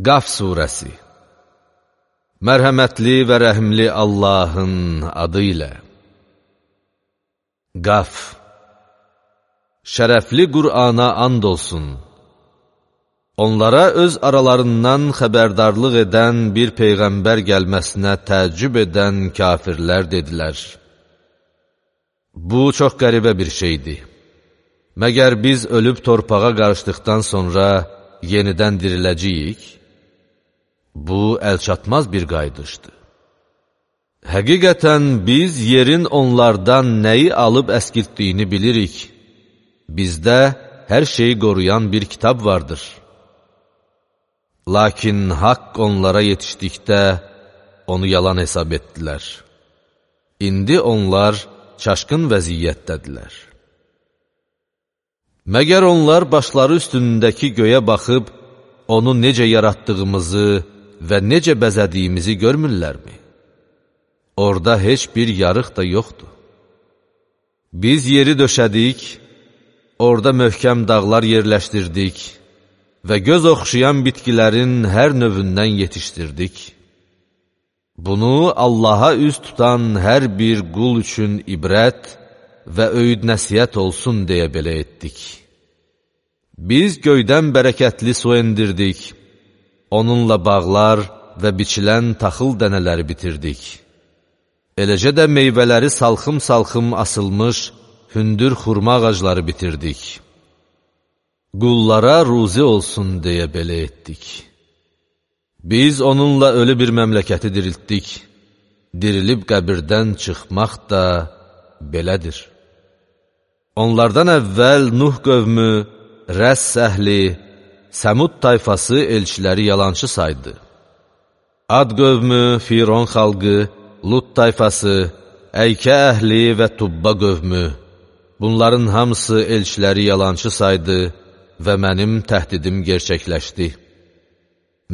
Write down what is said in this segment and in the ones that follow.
Qaf Suresi Mərhəmətli və rəhimli Allahın adı ilə Qaf Şərəfli Qur'ana and olsun. Onlara öz aralarından xəbərdarlıq edən bir peyğəmbər gəlməsinə təəccüb edən kafirlər dedilər. Bu çox qəribə bir şeydir. Məgər biz ölüb torpağa qarışdıqdan sonra yenidən diriləcəyik? Bu, əlçatmaz bir qaydışdır. Həqiqətən biz yerin onlardan nəyi alıb əskiltdiyini bilirik. Bizdə hər şeyi qoruyan bir kitab vardır. Lakin haqq onlara yetişdikdə onu yalan hesab etdilər. İndi onlar çaşqın vəziyyətdədirlər. Məgər onlar başları üstündəki göyə baxıb, onu necə yaratdığımızı və necə bəzədiyimizi görmürlərmi? Orada heç bir yarıq da yoxdur. Biz yeri döşədik, orada möhkəm dağlar yerləşdirdik və göz oxşayan bitkilərin hər növündən yetişdirdik. Bunu Allaha üz tutan hər bir qul üçün ibrət və öyüd nəsiyyət olsun deyə belə etdik. Biz göydən bərəkətli su endirdik, onunla bağlar və biçilən taxıl dənələri bitirdik. Eləcə də meyvələri salxım-salxım asılmış hündür xurma ağacları bitirdik. Qullara ruzi olsun deyə belə etdik. Biz onunla ölü bir məmləkəti diriltdik. Dirilib qəbirdən çıxmaq da belədir. Onlardan əvvəl Nuh qövmü, Rəs əhli, Səmud tayfası elçiləri yalançı saydı. Ad qövmü, Firon xalqı, Lut tayfası, Əykə əhli və Tubba qövmü, bunların hamısı elçiləri yalançı saydı və mənim təhdidim gerçəkləşdi.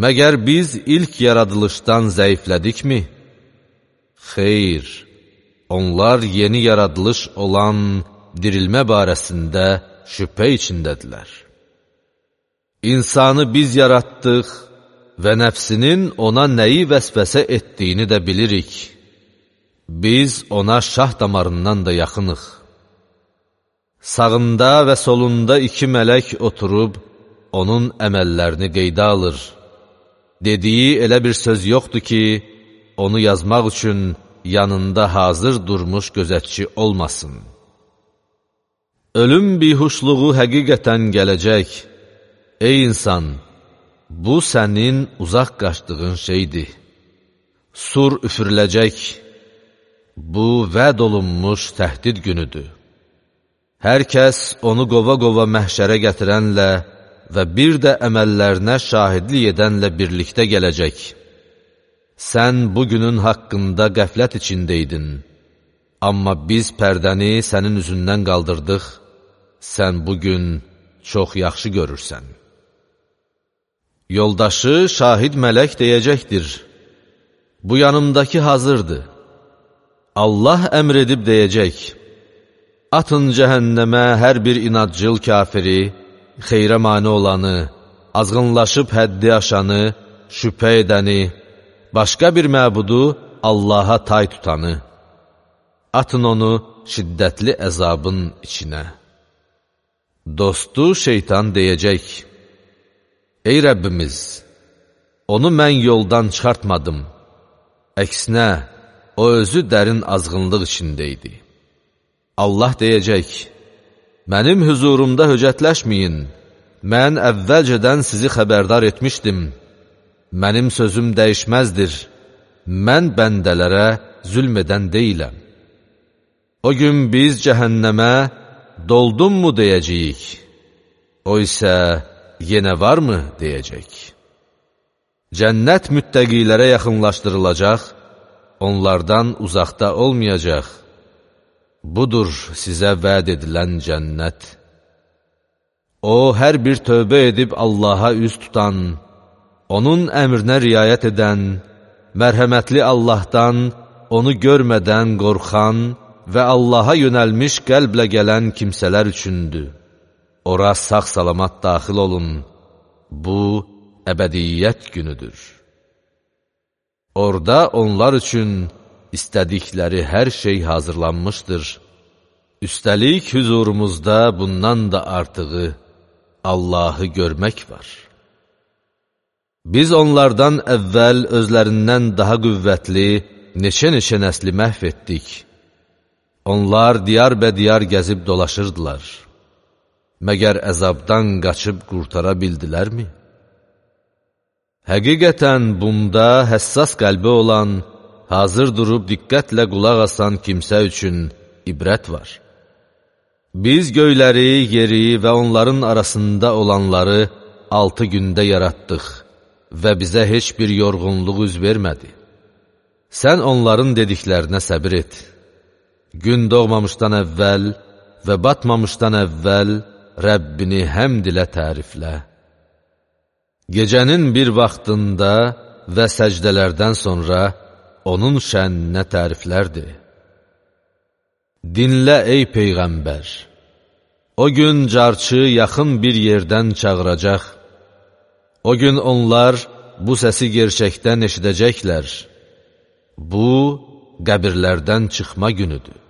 Məgər biz ilk yaradılışdan zəiflədikmi? Xeyr, onlar yeni yaradılış olan dirilmə barəsində şübhə içindədirlər. İnsanı biz yaratdıq və nəfsinin ona nəyi vəsvəsə etdiyini də bilirik. Biz ona şah damarından da yaxınıq. Sağında və solunda iki mələk oturub, onun əməllərini qeydə alır. Dediyi elə bir söz yoxdur ki, onu yazmaq üçün yanında hazır durmuş gözətçi olmasın. Ölüm bihuşluğu həqiqətən gələcək. Ey insan, bu sənin uzaq qaçdığın şeydir. Sur üfürüləcək, bu vəd olunmuş təhdid günüdür. Hər kəs onu qova-qova məhşərə gətirənlə və bir də əməllərinə şahidlik edənlə birlikdə gələcək. Sən bu günün haqqında qəflət içindəydin, amma biz pərdəni sənin üzündən qaldırdıq, sən bugün çox yaxşı görürsən. Yoldaşı şahid mələk deyəcəkdir, bu yanımdakı hazırdır. Allah əmr edib deyəcək, atın cəhənnəmə hər bir inadcıl kafiri, xeyrə mani olanı, azğınlaşıb həddi aşanı, şübhə edəni, başqa bir məbudu Allaha tay tutanı. Atın onu şiddətli əzabın içinə. Dostu şeytan deyəcək, Ey Rəbbimiz, onu mən yoldan çıxartmadım. Əksinə, o özü dərin azğınlıq içində idi. Allah deyəcək, Mənim hüzurumda höcətləşməyin, mən əvvəlcədən sizi xəbərdar etmişdim. Mənim sözüm dəyişməzdir, mən bəndələrə zülm edən deyiləm. O gün biz cəhənnəmə doldunmu deyəcəyik, o isə yenə varmı deyəcək. Cənnət müttəqilərə yaxınlaşdırılacaq, onlardan uzaqda olmayacaq. Budur sizə vəd edilən cənnət. O, hər bir tövbə edib Allaha üz tutan, onun əmrinə riayət edən, mərhəmətli Allahdan onu görmədən qorxan və Allaha yönəlmiş qəlblə gələn kimsələr üçündür. Ora sağ-salamat daxil olun. Bu, əbədiyyət günüdür. Orada onlar üçün istədikləri hər şey hazırlanmışdır. Üstəlik hüzurumuzda bundan da artığı Allahı görmək var. Biz onlardan əvvəl özlərindən daha qüvvətli neçə-neçə nəsli məhv etdik. Onlar diyar bə diyar gəzib dolaşırdılar. Məgər əzabdan qaçıb qurtara bildilərmi? Həqiqətən bunda həssas qəlbi olan, hazır durub diqqətlə qulaq asan kimsə üçün ibrət var. Biz göyləri, yeri və onların arasında olanları altı gündə yaratdıq və bizə heç bir yorğunluq üz vermədi. Sən onların dediklərinə səbir et. Gün doğmamışdan əvvəl və batmamışdan əvvəl Rəbbini həmd ilə təriflə. Gecənin bir vaxtında və səcdələrdən sonra onun şəninə təriflərdir. Dinlə ey Peyğəmbər! O gün carçı yaxın bir yerdən çağıracaq. O gün onlar bu səsi gerçəkdən eşidəcəklər. Bu, qəbirlərdən çıxma günüdür.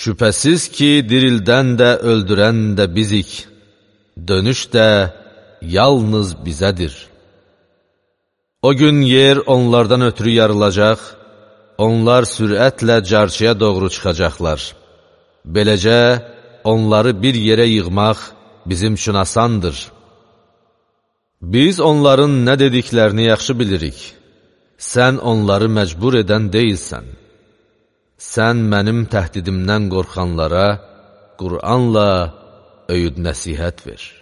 Şübhəsiz ki, dirildən də, öldürən də bizik, dönüş də yalnız bizədir. O gün yer onlardan ötürü yarılacaq, onlar sürətlə carçıya doğru çıxacaqlar. Beləcə, onları bir yerə yığmaq bizim üçün asandır. Biz onların nə dediklərini yaxşı bilirik. Sən onları məcbur edən deyilsən. Sən mənim təhdidimdən qorxanlara Qur'anla öyüd nəsihət ver.